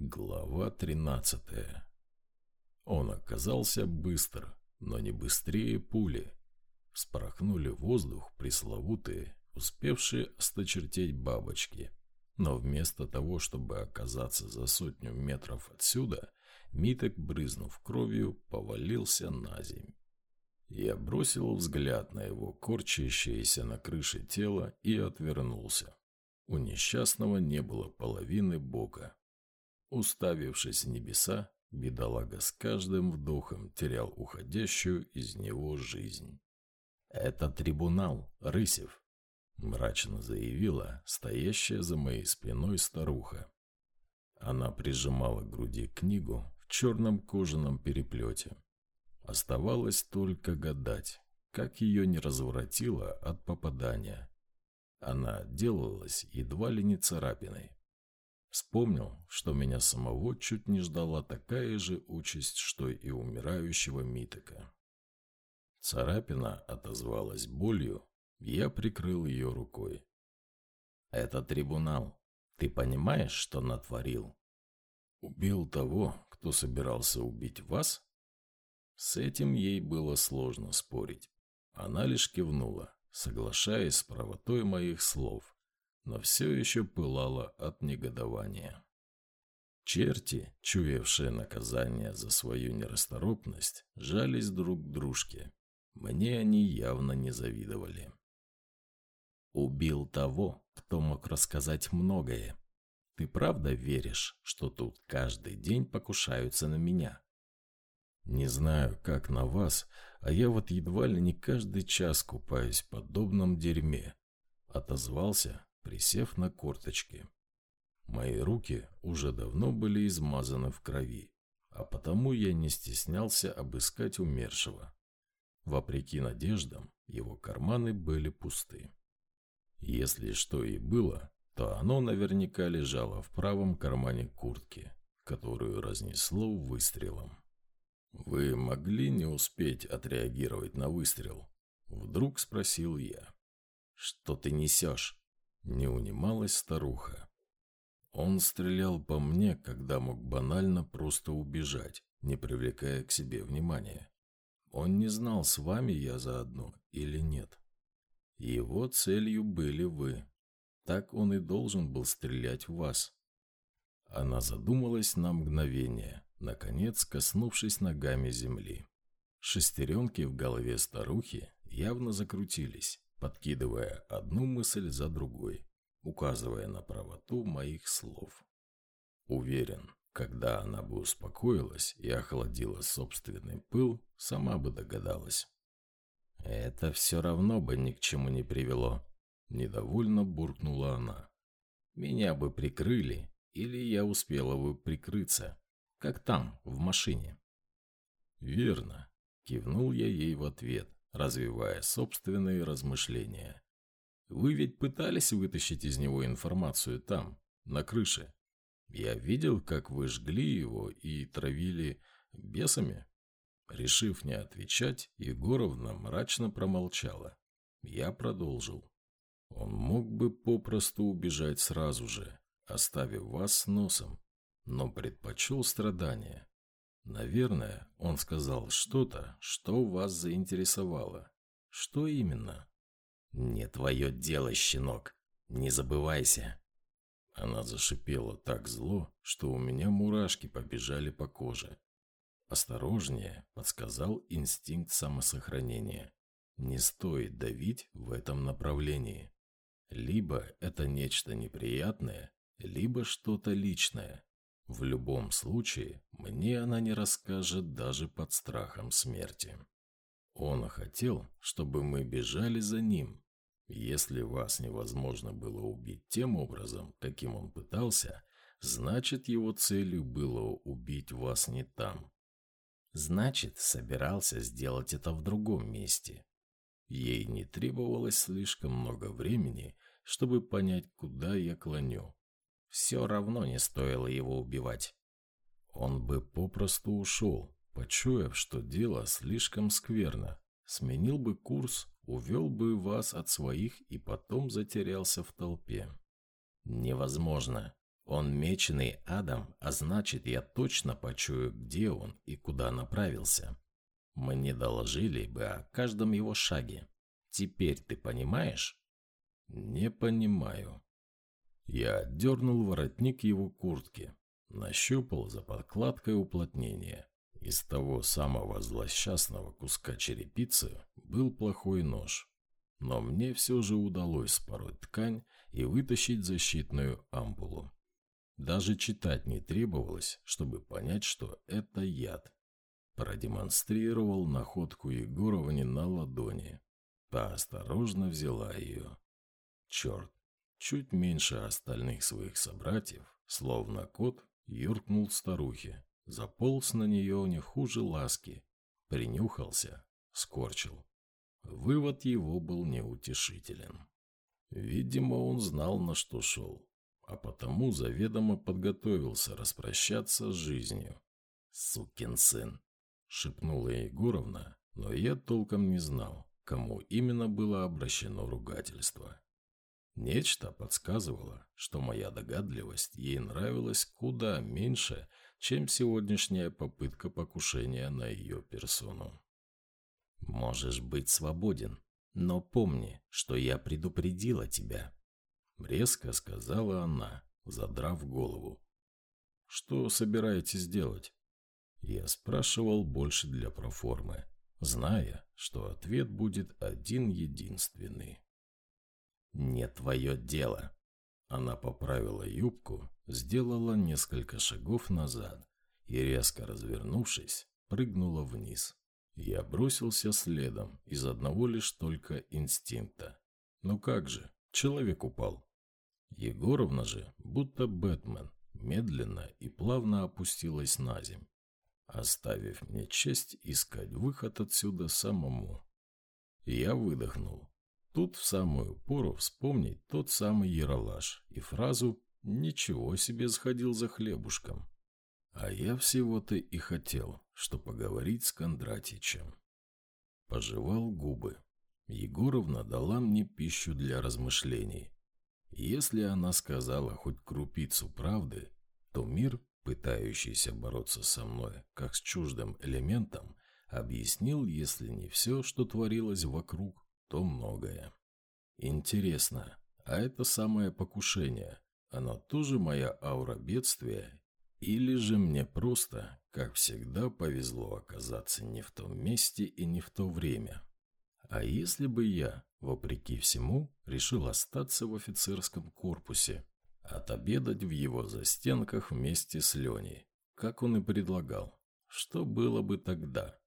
Глава 13 Он оказался быстр, но не быстрее пули. Спорохнули воздух пресловутые, успевшие осточертеть бабочки. Но вместо того, чтобы оказаться за сотню метров отсюда, Миток, брызнув кровью, повалился на земь. Я бросил взгляд на его корчащееся на крыше тело и отвернулся. У несчастного не было половины бока, Уставившись в небеса, бедолага с каждым вдохом терял уходящую из него жизнь. «Это трибунал, Рысев», — мрачно заявила стоящая за моей спиной старуха. Она прижимала к груди книгу в черном кожаном переплете. Оставалось только гадать, как ее не разворотило от попадания. Она делалась едва ли не царапиной. Вспомнил, что меня самого чуть не ждала такая же участь, что и умирающего Митока. Царапина отозвалась болью, я прикрыл ее рукой. «Это трибунал. Ты понимаешь, что натворил?» «Убил того, кто собирался убить вас?» С этим ей было сложно спорить. Она лишь кивнула, соглашаясь с правотой моих слов но все еще пылала от негодования. Черти, чуявшие наказание за свою нерасторопность, жались друг к дружке. Мне они явно не завидовали. Убил того, кто мог рассказать многое. Ты правда веришь, что тут каждый день покушаются на меня? Не знаю, как на вас, а я вот едва ли не каждый час купаюсь в подобном дерьме. Отозвался, присев на корточки. Мои руки уже давно были измазаны в крови, а потому я не стеснялся обыскать умершего. Вопреки надеждам, его карманы были пусты. Если что и было, то оно наверняка лежало в правом кармане куртки, которую разнесло выстрелом. «Вы могли не успеть отреагировать на выстрел?» Вдруг спросил я. «Что ты несешь?» Не унималась старуха. Он стрелял по мне, когда мог банально просто убежать, не привлекая к себе внимания. Он не знал, с вами я заодно или нет. Его целью были вы. Так он и должен был стрелять в вас. Она задумалась на мгновение, наконец коснувшись ногами земли. Шестеренки в голове старухи явно закрутились подкидывая одну мысль за другой, указывая на правоту моих слов. Уверен, когда она бы успокоилась и охладила собственный пыл, сама бы догадалась. «Это все равно бы ни к чему не привело», — недовольно буркнула она. «Меня бы прикрыли, или я успела бы прикрыться, как там, в машине». «Верно», — кивнул я ей в ответ, развивая собственные размышления. Вы ведь пытались вытащить из него информацию там, на крыше. Я видел, как вы жгли его и травили бесами. Решив не отвечать, Егоровна мрачно промолчала. Я продолжил. Он мог бы попросту убежать сразу же, оставив вас с носом, но предпочел страдания. Наверное, он сказал что-то, что вас заинтересовало. Что именно? Не твое дело, щенок. Не забывайся. Она зашипела так зло, что у меня мурашки побежали по коже. «Осторожнее», — подсказал инстинкт самосохранения. «Не стоит давить в этом направлении. Либо это нечто неприятное, либо что-то личное. В любом случае, мне она не расскажет даже под страхом смерти. Он хотел, чтобы мы бежали за ним. Если вас невозможно было убить тем образом, каким он пытался, значит, его целью было убить вас не там. Значит, собирался сделать это в другом месте. Ей не требовалось слишком много времени, чтобы понять, куда я клоню. Все равно не стоило его убивать. Он бы попросту ушел, почуяв, что дело слишком скверно. Сменил бы курс, увел бы вас от своих и потом затерялся в толпе. Невозможно. Он меченый Адам, а значит, я точно почую, где он и куда направился. Мне доложили бы о каждом его шаге. Теперь ты понимаешь? Не понимаю. Я дернул воротник его куртки, нащупал за подкладкой уплотнение. Из того самого злосчастного куска черепицы был плохой нож. Но мне все же удалось спороть ткань и вытащить защитную ампулу. Даже читать не требовалось, чтобы понять, что это яд. Продемонстрировал находку Егоровне на ладони. Та осторожно взяла ее. Черт, чуть меньше остальных своих собратьев, словно кот, юркнул старухе, заполз на нее не хуже ласки, принюхался, скорчил. Вывод его был неутешителен. Видимо, он знал, на что шел, а потому заведомо подготовился распрощаться с жизнью. «Сукин сын!» — шепнула Егоровна, но я толком не знал, кому именно было обращено ругательство. Нечто подсказывало, что моя догадливость ей нравилась куда меньше, чем сегодняшняя попытка покушения на ее персону. «Можешь быть свободен, но помни, что я предупредила тебя», — резко сказала она, задрав голову. «Что собираетесь делать?» Я спрашивал больше для проформы, зная, что ответ будет один-единственный. «Не твое дело». Она поправила юбку, сделала несколько шагов назад и, резко развернувшись, прыгнула вниз. Я бросился следом из одного лишь только инстинкта. Ну как же, человек упал. Егоровна же, будто Бэтмен, медленно и плавно опустилась на земь, оставив мне честь искать выход отсюда самому. Я выдохнул, Тут в самую пору вспомнить тот самый Яралаш и фразу «Ничего себе сходил за хлебушком». А я всего-то и хотел, что поговорить с Кондратичем. Пожевал губы. Егоровна дала мне пищу для размышлений. Если она сказала хоть крупицу правды, то мир, пытающийся бороться со мной, как с чуждым элементом, объяснил, если не все, что творилось вокруг, то многое. Интересно, а это самое покушение, оно тоже моя аура бедствия? Или же мне просто, как всегда, повезло оказаться не в том месте и не в то время? А если бы я, вопреки всему, решил остаться в офицерском корпусе, отобедать в его застенках вместе с Леней, как он и предлагал, что было бы тогда?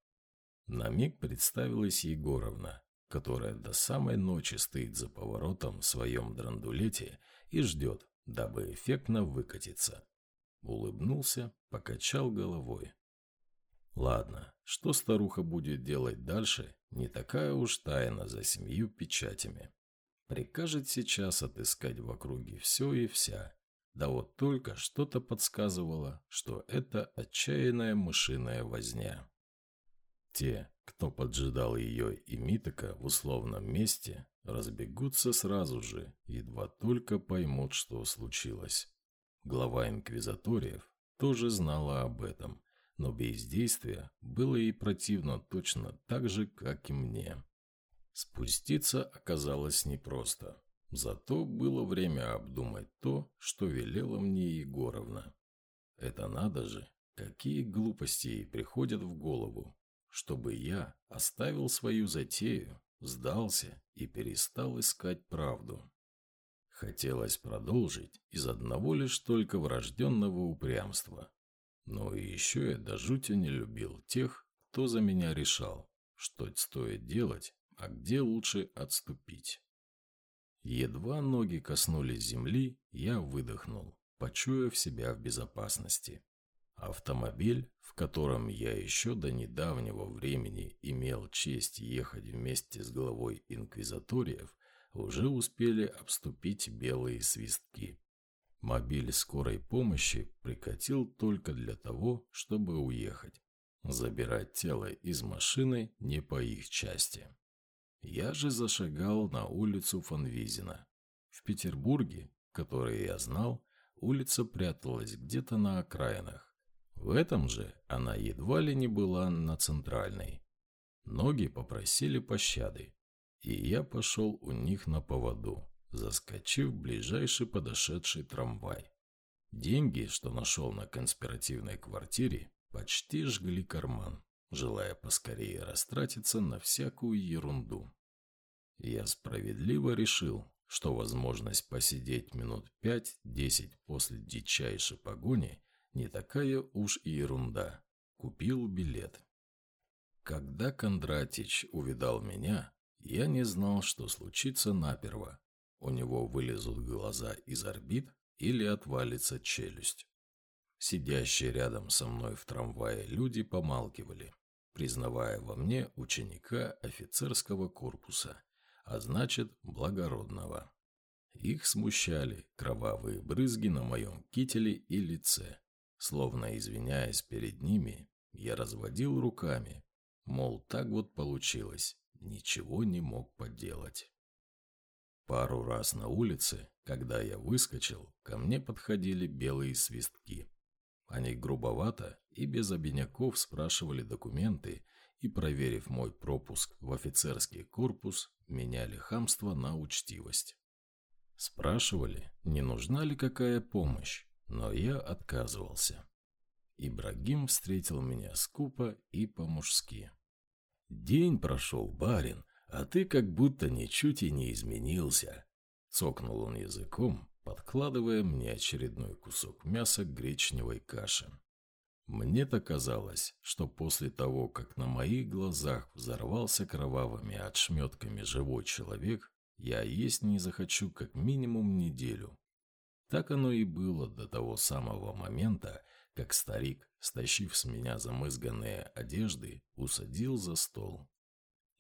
На миг представилась Егоровна, которая до самой ночи стоит за поворотом в своем драндулете и ждет, дабы эффектно выкатиться. Улыбнулся, покачал головой. Ладно, что старуха будет делать дальше, не такая уж тайна за семью печатями. Прикажет сейчас отыскать в округе все и вся. Да вот только что-то подсказывало, что это отчаянная мышиная возня. Те, кто поджидал ее и Митока в условном месте, разбегутся сразу же, едва только поймут, что случилось. Глава инквизаториев тоже знала об этом, но бездействие было ей противно точно так же, как и мне. Спуститься оказалось непросто. Зато было время обдумать то, что велела мне Егоровна. Это надо же, какие глупости ей приходят в голову чтобы я оставил свою затею, сдался и перестал искать правду. Хотелось продолжить из одного лишь только врожденного упрямства. Но еще я до жути не любил тех, кто за меня решал, что стоит делать, а где лучше отступить. Едва ноги коснулись земли, я выдохнул, почуяв себя в безопасности. Автомобиль, в котором я еще до недавнего времени имел честь ехать вместе с главой инквизаториев, уже успели обступить белые свистки. Мобиль скорой помощи прикатил только для того, чтобы уехать. Забирать тело из машины не по их части. Я же зашагал на улицу Фанвизина. В Петербурге, который я знал, улица пряталась где-то на окраинах. В этом же она едва ли не была на центральной. Ноги попросили пощады, и я пошел у них на поводу, заскочив в ближайший подошедший трамвай. Деньги, что нашел на конспиративной квартире, почти жгли карман, желая поскорее растратиться на всякую ерунду. Я справедливо решил, что возможность посидеть минут пять-десять после дичайшей погони не такая уж и ерунда. Купил билет. Когда Кондратич увидал меня, я не знал, что случится наперво. У него вылезут глаза из орбит или отвалится челюсть. Сидящие рядом со мной в трамвае люди помалкивали, признавая во мне ученика офицерского корпуса, а значит, благородного. Их смущали кровавые брызги на моем кителе и лице. Словно извиняясь перед ними, я разводил руками, мол, так вот получилось, ничего не мог поделать. Пару раз на улице, когда я выскочил, ко мне подходили белые свистки. Они грубовато и без обиняков спрашивали документы и, проверив мой пропуск в офицерский корпус, меняли хамство на учтивость. Спрашивали, не нужна ли какая помощь, но я отказывался. Ибрагим встретил меня скупо и по-мужски. «День прошел, барин, а ты как будто ничуть и не изменился», — цокнул он языком, подкладывая мне очередной кусок мяса к гречневой каше. Мне-то казалось, что после того, как на моих глазах взорвался кровавыми отшметками живой человек, я есть не захочу как минимум неделю. Так оно и было до того самого момента, как старик, стащив с меня замызганные одежды, усадил за стол.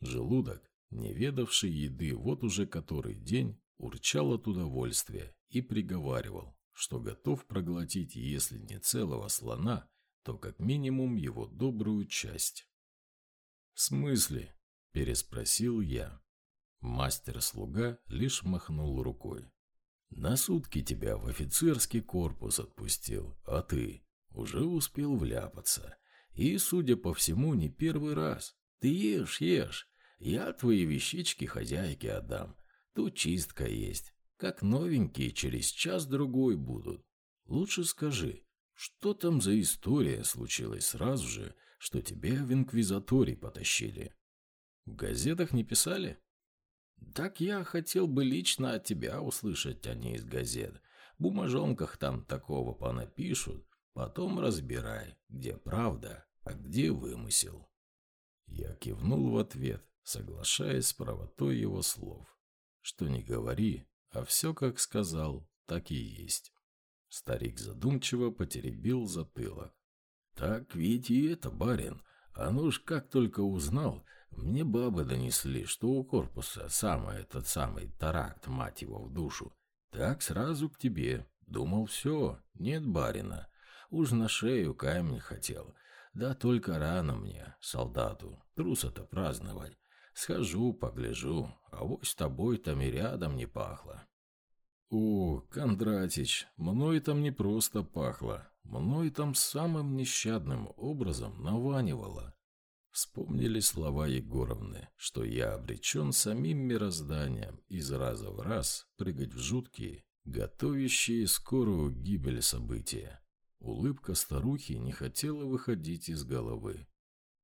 Желудок, не ведавший еды вот уже который день, урчал от удовольствия и приговаривал, что готов проглотить, если не целого слона, то как минимум его добрую часть. «В смысле?» – переспросил я. Мастер-слуга лишь махнул рукой. «На сутки тебя в офицерский корпус отпустил, а ты уже успел вляпаться. И, судя по всему, не первый раз. Ты ешь, ешь. Я твои вещички хозяйке отдам. Тут чистка есть. Как новенькие через час-другой будут. Лучше скажи, что там за история случилась сразу же, что тебя в инквизаторий потащили? В газетах не писали? Так я хотел бы лично от тебя услышать, а не из газет. В бумажонках там такого понапишут, Потом разбирай, где правда, а где вымысел. Я кивнул в ответ, соглашаясь с правотой его слов. Что не говори, а все, как сказал, так и есть. Старик задумчиво потеребил затылок. Так ведь и это, барин. А ну ж как только узнал, мне бабы донесли, что у корпуса самый этот самый таракт, мать его, в душу. Так сразу к тебе. Думал, все, нет барина. Уж на шею камень хотел. Да только рано мне, солдату, труса-то праздновать. Схожу, погляжу, а вот с тобой там и рядом не пахло. О, Кондратич, мной там не просто пахло, мной там самым нещадным образом наванивало. Вспомнили слова Егоровны, что я обречен самим мирозданием из раза в раз прыгать в жуткие, готовящие скорую гибель события. Улыбка старухи не хотела выходить из головы.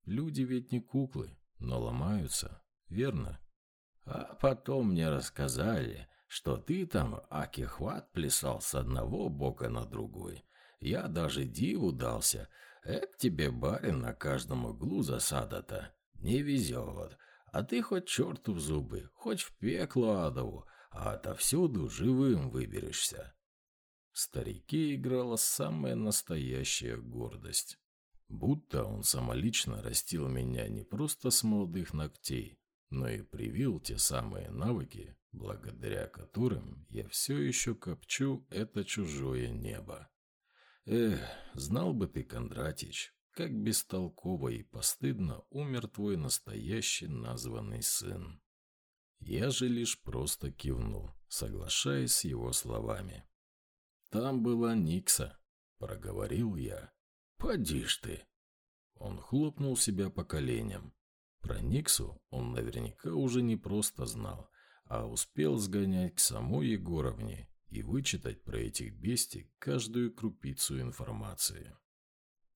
Люди ведь не куклы, но ломаются, верно? А потом мне рассказали, что ты там аки-хват плясал с одного бока на другой. Я даже диву дался. Эк тебе, барин, на каждом углу засада-то. Не везет. А ты хоть черту в зубы, хоть в пекло адову, а отовсюду живым выберешься. Старике играла самая настоящая гордость. Будто он самолично растил меня не просто с молодых ногтей, но и привил те самые навыки, благодаря которым я все еще копчу это чужое небо. Эх, знал бы ты, Кондратич, как бестолково и постыдно умер твой настоящий названный сын. Я же лишь просто кивнул, соглашаясь с его словами. Там была Никса, проговорил я. Поди ж ты. Он хлопнул себя по коленям. Про Никсу он наверняка уже не просто знал, а успел сгонять к самой Егоровне и вычитать про этих бестий каждую крупицу информации.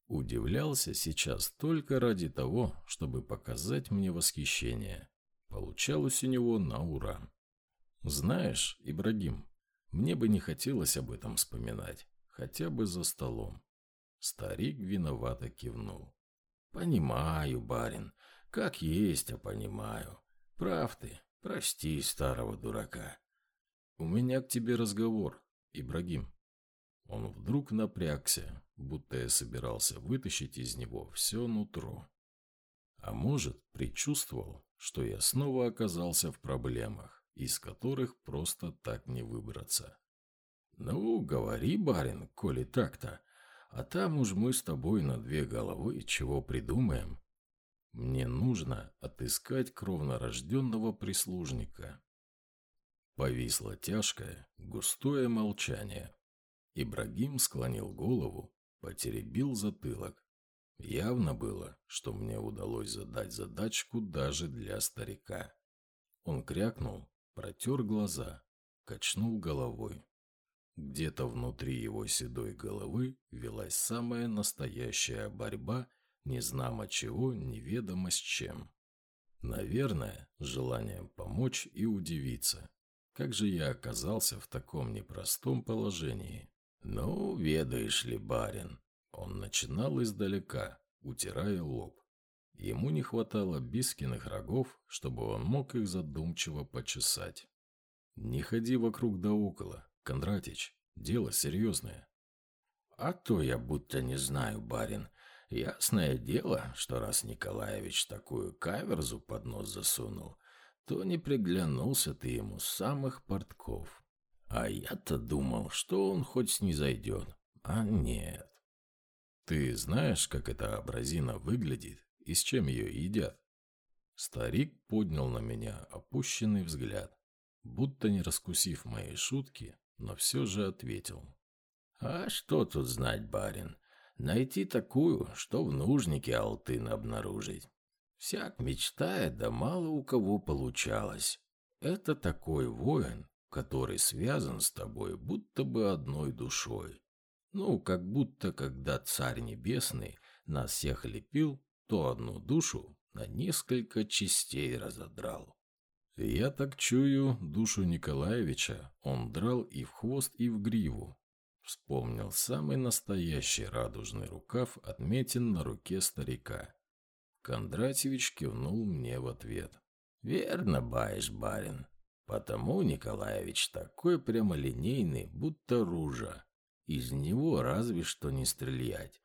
Удивлялся сейчас только ради того, чтобы показать мне восхищение. Получалось у него на ура. Знаешь, Ибрагим, мне бы не хотелось об этом вспоминать, хотя бы за столом. Старик виновато кивнул. Понимаю, барин, как есть, а понимаю. Прав ты, прости старого дурака. У меня к тебе разговор, Ибрагим. Он вдруг напрягся, будто я собирался вытащить из него все нутро. А может, предчувствовал, что я снова оказался в проблемах, из которых просто так не выбраться. «Ну, говори, барин, коли так-то, а там уж мы с тобой на две головы чего придумаем». «Мне нужно отыскать кровнорожденного прислужника». Повисло тяжкое, густое молчание. Ибрагим склонил голову, потеребил затылок. Явно было, что мне удалось задать задачку даже для старика. Он крякнул, протер глаза, качнул головой. Где-то внутри его седой головы велась самая настоящая борьба, незнамо чего, неведомо с чем. Наверное, желанием помочь и удивиться. Как же я оказался в таком непростом положении? «Ну, ведаешь ли, барин?» Он начинал издалека, утирая лоб. Ему не хватало бискиных рогов, чтобы он мог их задумчиво почесать. «Не ходи вокруг да около, Кондратич, дело серьезное». «А то я будто не знаю, барин. Ясное дело, что раз Николаевич такую каверзу под нос засунул, то не приглянулся ты ему с самых портков. А я-то думал, что он хоть снизойдет. А нет. Ты знаешь, как эта абразина выглядит и с чем ее едят? Старик поднял на меня опущенный взгляд, будто не раскусив моей шутки, но все же ответил. «А что тут знать, барин? Найти такую, что в нужнике алтын обнаружить. Всяк мечтает, да мало у кого получалось. Это такой воин, который связан с тобой будто бы одной душой. Ну, как будто, когда Царь Небесный нас всех лепил, то одну душу на несколько частей разодрал. Я так чую, душу Николаевича он драл и в хвост, и в гриву. Вспомнил самый настоящий радужный рукав, отметен на руке старика. Кондратьевич кивнул мне в ответ. «Верно баешь, барин. Потому Николаевич такой прямолинейный, будто ружа. Из него разве что не стрелять.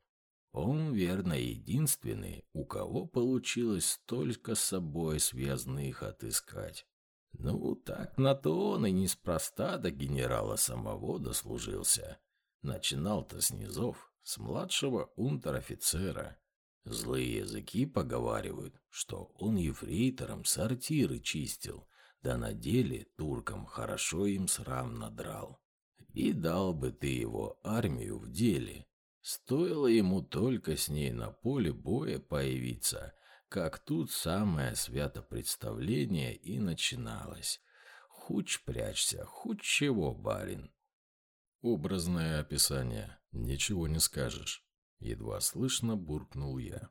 Он, верно, единственный, у кого получилось столько с собой связанных отыскать. Ну, так на то он и неспроста до генерала самого дослужился. Начинал-то с низов, с младшего унтер-офицера. Злые языки поговаривают, что он ефрейтором сортиры чистил, да на деле туркам хорошо им срам надрал. И дал бы ты его армию в деле. Стоило ему только с ней на поле боя появиться, как тут самое свято представление и начиналось. Хуч прячься, хуч чего, барин. Образное описание, ничего не скажешь. Едва слышно буркнул я.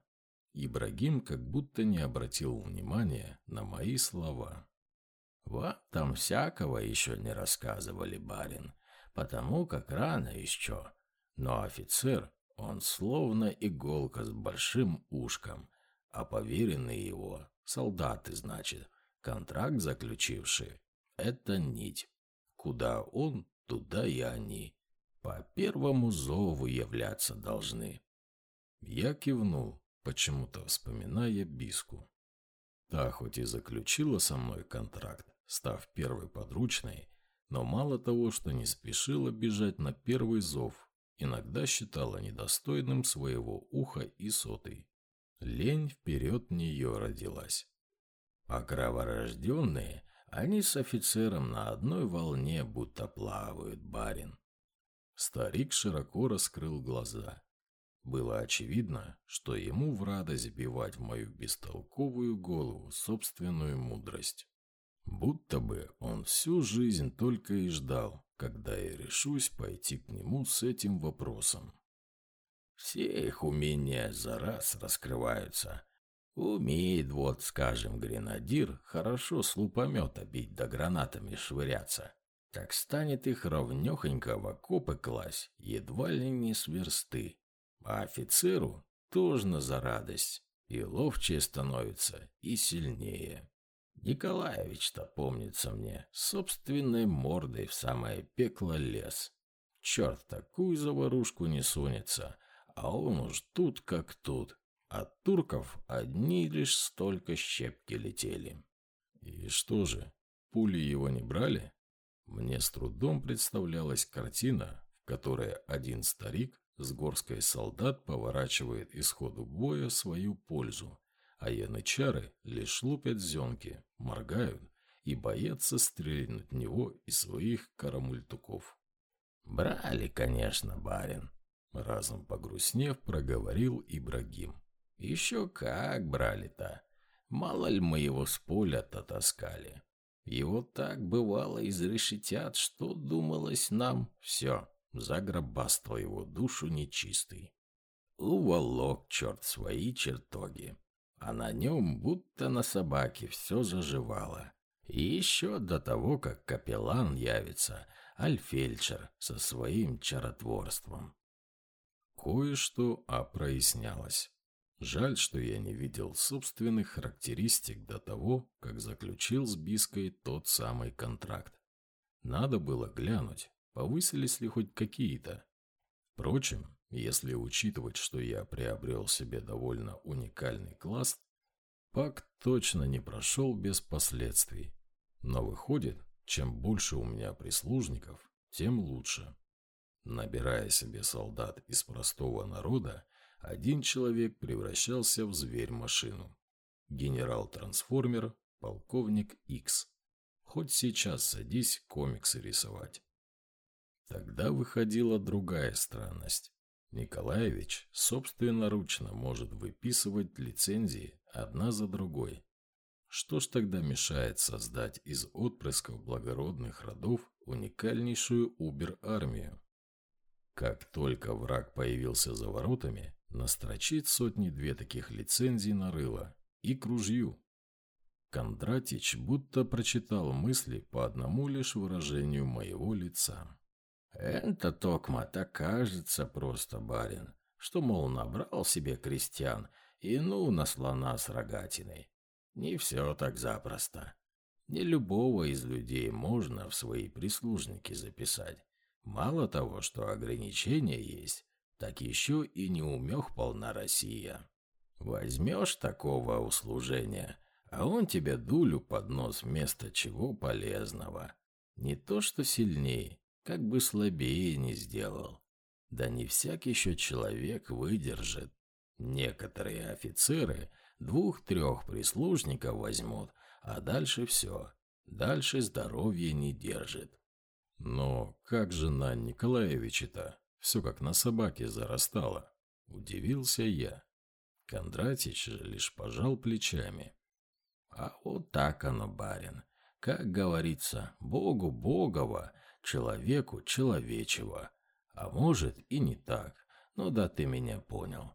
Ибрагим как будто не обратил внимания на мои слова. Вам там всякого еще не рассказывали, барин, потому как рано еще. Но офицер, он словно иголка с большим ушком, а поверенные его, солдаты, значит, контракт заключившие, это нить. Куда он, туда и они. По первому зову являться должны. Я кивнул, почему-то вспоминая Биску. Та хоть и заключила со мной контракт, став первой подручной, но мало того, что не спешила бежать на первый зов, иногда считала недостойным своего уха и сотой. Лень вперед нее родилась. А кроворожденные, они с офицером на одной волне будто плавают, барин. Старик широко раскрыл глаза. Было очевидно, что ему в радость бивать в мою бестолковую голову собственную мудрость. Будто бы он всю жизнь только и ждал, когда я решусь пойти к нему с этим вопросом. Все их умения за раз раскрываются. Умеет вот, скажем, гренадир хорошо с лупомета бить да гранатами швыряться. Так станет их ровнёхонько в окопы класть, едва ли не с версты. А офицеру тоже за радость. И ловчее становится, и сильнее. Николаевич-то, помнится мне, собственной мордой в самое пекло лез. Черт, такую заварушку не сунется, а он уж тут как тут. От турков одни лишь столько щепки летели. И что же, пули его не брали? Мне с трудом представлялась картина, в которой один старик с горской солдат поворачивает исходу боя свою пользу, а янычары лишь лупят зенки, моргают и боятся стрелять в него из своих карамультуков. «Брали, конечно, барин», — разом погрустнев проговорил Ибрагим. «Еще как брали-то! Мало ли мы его с поля-то таскали. Его так бывало изрешетят, что думалось нам все загробаство его душу нечистый. Уволок черт свои чертоги, а на нем будто на собаке все заживало. И еще до того, как капеллан явится, альфельдшер со своим чаротворством. Кое-что опрояснялось. Жаль, что я не видел собственных характеристик до того, как заключил с Биской тот самый контракт. Надо было глянуть, повысились ли хоть какие-то. Впрочем, если учитывать, что я приобрел себе довольно уникальный класс, пакт точно не прошел без последствий. Но выходит, чем больше у меня прислужников, тем лучше. Набирая себе солдат из простого народа, один человек превращался в зверь-машину. Генерал-трансформер, полковник X. Хоть сейчас садись комиксы рисовать. Тогда выходила другая странность. Николаевич собственноручно может выписывать лицензии одна за другой. Что ж тогда мешает создать из отпрысков благородных родов уникальнейшую убер-армию? Как только враг появился за воротами, настрочит сотни-две таких лицензий на рыло и к ружью. Кондратич будто прочитал мысли по одному лишь выражению моего лица. Это токма так кажется просто, барин, что, мол, набрал себе крестьян и ну на слона с рогатиной. Не все так запросто. Не любого из людей можно в свои прислужники записать. Мало того, что ограничения есть, так еще и неумех полна Россия. Возьмешь такого услужения, а он тебе дулю под нос вместо чего полезного. Не то что сильнее, как бы слабее не сделал. Да не всяк еще человек выдержит. Некоторые офицеры двух-трех прислужников возьмут, а дальше все. Дальше здоровье не держит. Но как же на Николаевича-то? Все как на собаке зарастало. Удивился я. Кондратич же лишь пожал плечами. А вот так оно, барин. Как говорится, Богу Богова, человеку человечего. А может и не так, но да ты меня понял.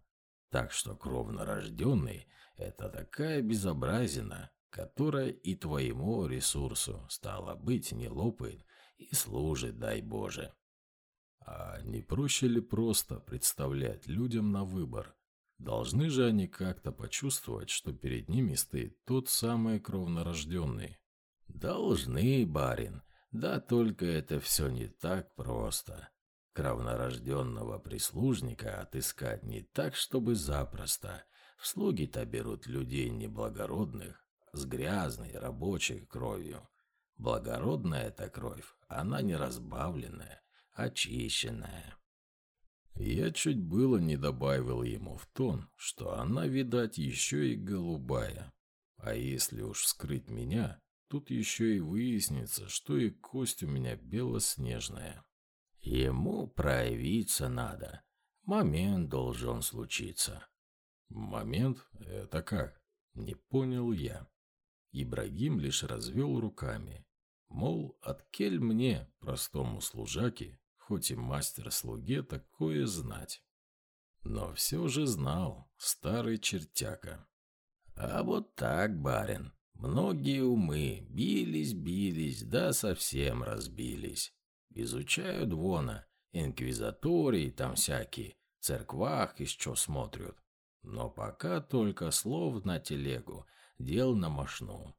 Так что кровно рожденный – это такая безобразина, которая и твоему ресурсу, стало быть, не лопает и служит, дай Боже. А не проще ли просто представлять людям на выбор? Должны же они как-то почувствовать, что перед ними стоит тот самый кровнорожденный. Должны, барин, да только это все не так просто. Кровнорожденного прислужника отыскать не так, чтобы запросто. В слуги-то берут людей неблагородных, с грязной рабочей кровью. Благородная эта кровь, она не разбавленная, очищенная. Я чуть было не добавил ему в тон, что она, видать, еще и голубая. А если уж вскрыть меня, Тут еще и выяснится, что и кость у меня белоснежная. Ему проявиться надо. Момент должен случиться. Момент? Это как? Не понял я. Ибрагим лишь развел руками. Мол, откель мне, простому служаке, хоть и мастер-слуге, такое знать. Но все же знал, старый чертяка. А вот так, барин, многие умы бились-бились, да совсем разбились. Изучают вона, инквизатории там всякие, церквах еще смотрят. Но пока только слов на телегу, дел на мошну.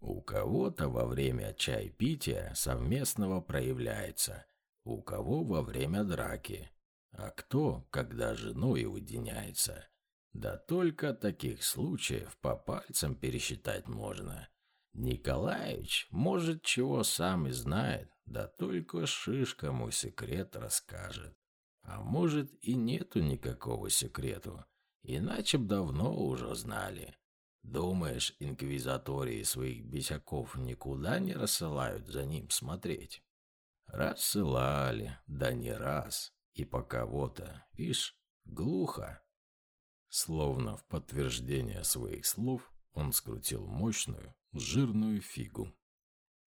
У кого-то во время чайпития совместного проявляется, у кого во время драки, а кто, когда женой уединяется. Да только таких случаев по пальцам пересчитать можно. Николаевич, может, чего сам и знает, да только шишка мой секрет расскажет. А может, и нету никакого секрету, иначе б давно уже знали. Думаешь, инквизатории своих бесяков никуда не рассылают за ним смотреть? Рассылали, да не раз, и по кого-то, ишь, глухо. Словно в подтверждение своих слов, он скрутил мощную, жирную фигу.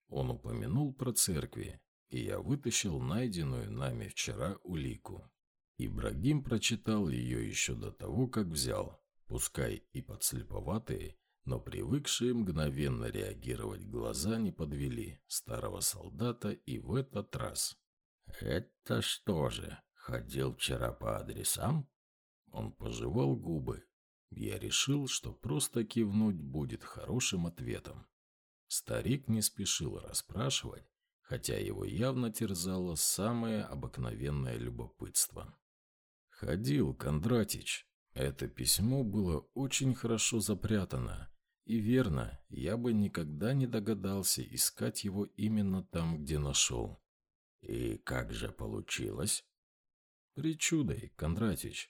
Он упомянул про церкви, и я вытащил найденную нами вчера улику. Ибрагим прочитал ее еще до того, как взял, пускай и подслеповатые, но привыкшие мгновенно реагировать глаза не подвели старого солдата и в этот раз. «Это что же, ходил вчера по адресам?» Он пожевал губы. Я решил, что просто кивнуть будет хорошим ответом. Старик не спешил расспрашивать, хотя его явно терзало самое обыкновенное любопытство. «Ходил, Кондратич. Это письмо было очень хорошо запрятано. И верно, я бы никогда не догадался искать его именно там, где нашел». «И как же получилось?» «Причудой, Кондратич.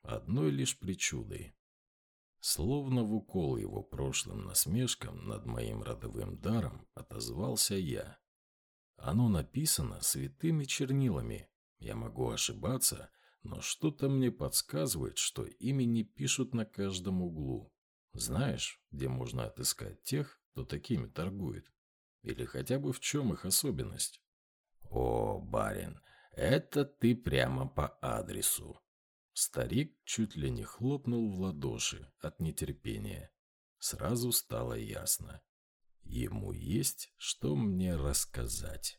Одной лишь причудой. Словно в укол его прошлым насмешкам над моим родовым даром отозвался я. Оно написано святыми чернилами. Я могу ошибаться, но что-то мне подсказывает, что ими не пишут на каждом углу. Знаешь, где можно отыскать тех, кто такими торгует? Или хотя бы в чем их особенность? О, барин, это ты прямо по адресу. Старик чуть ли не хлопнул в ладоши от нетерпения. Сразу стало ясно. Ему есть что мне рассказать.